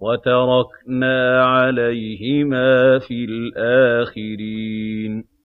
وَتَرَكْنَا عَلَيْهِمَا فِي الْآخِرِينَ.